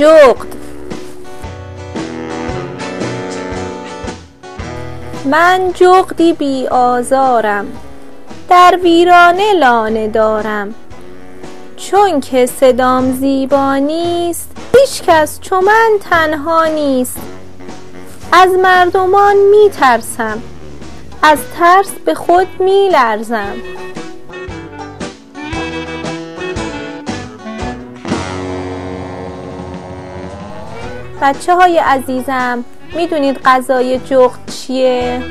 جغد من جغدی بی آزارم. در ویرانه لانه دارم. چون که صدام زیبا نیست هیچ کس چو من تنها نیست. از مردمان می ترسم از ترس به خود می لرزم بچه های عزیزم می‌دونید غذای جغد چیه؟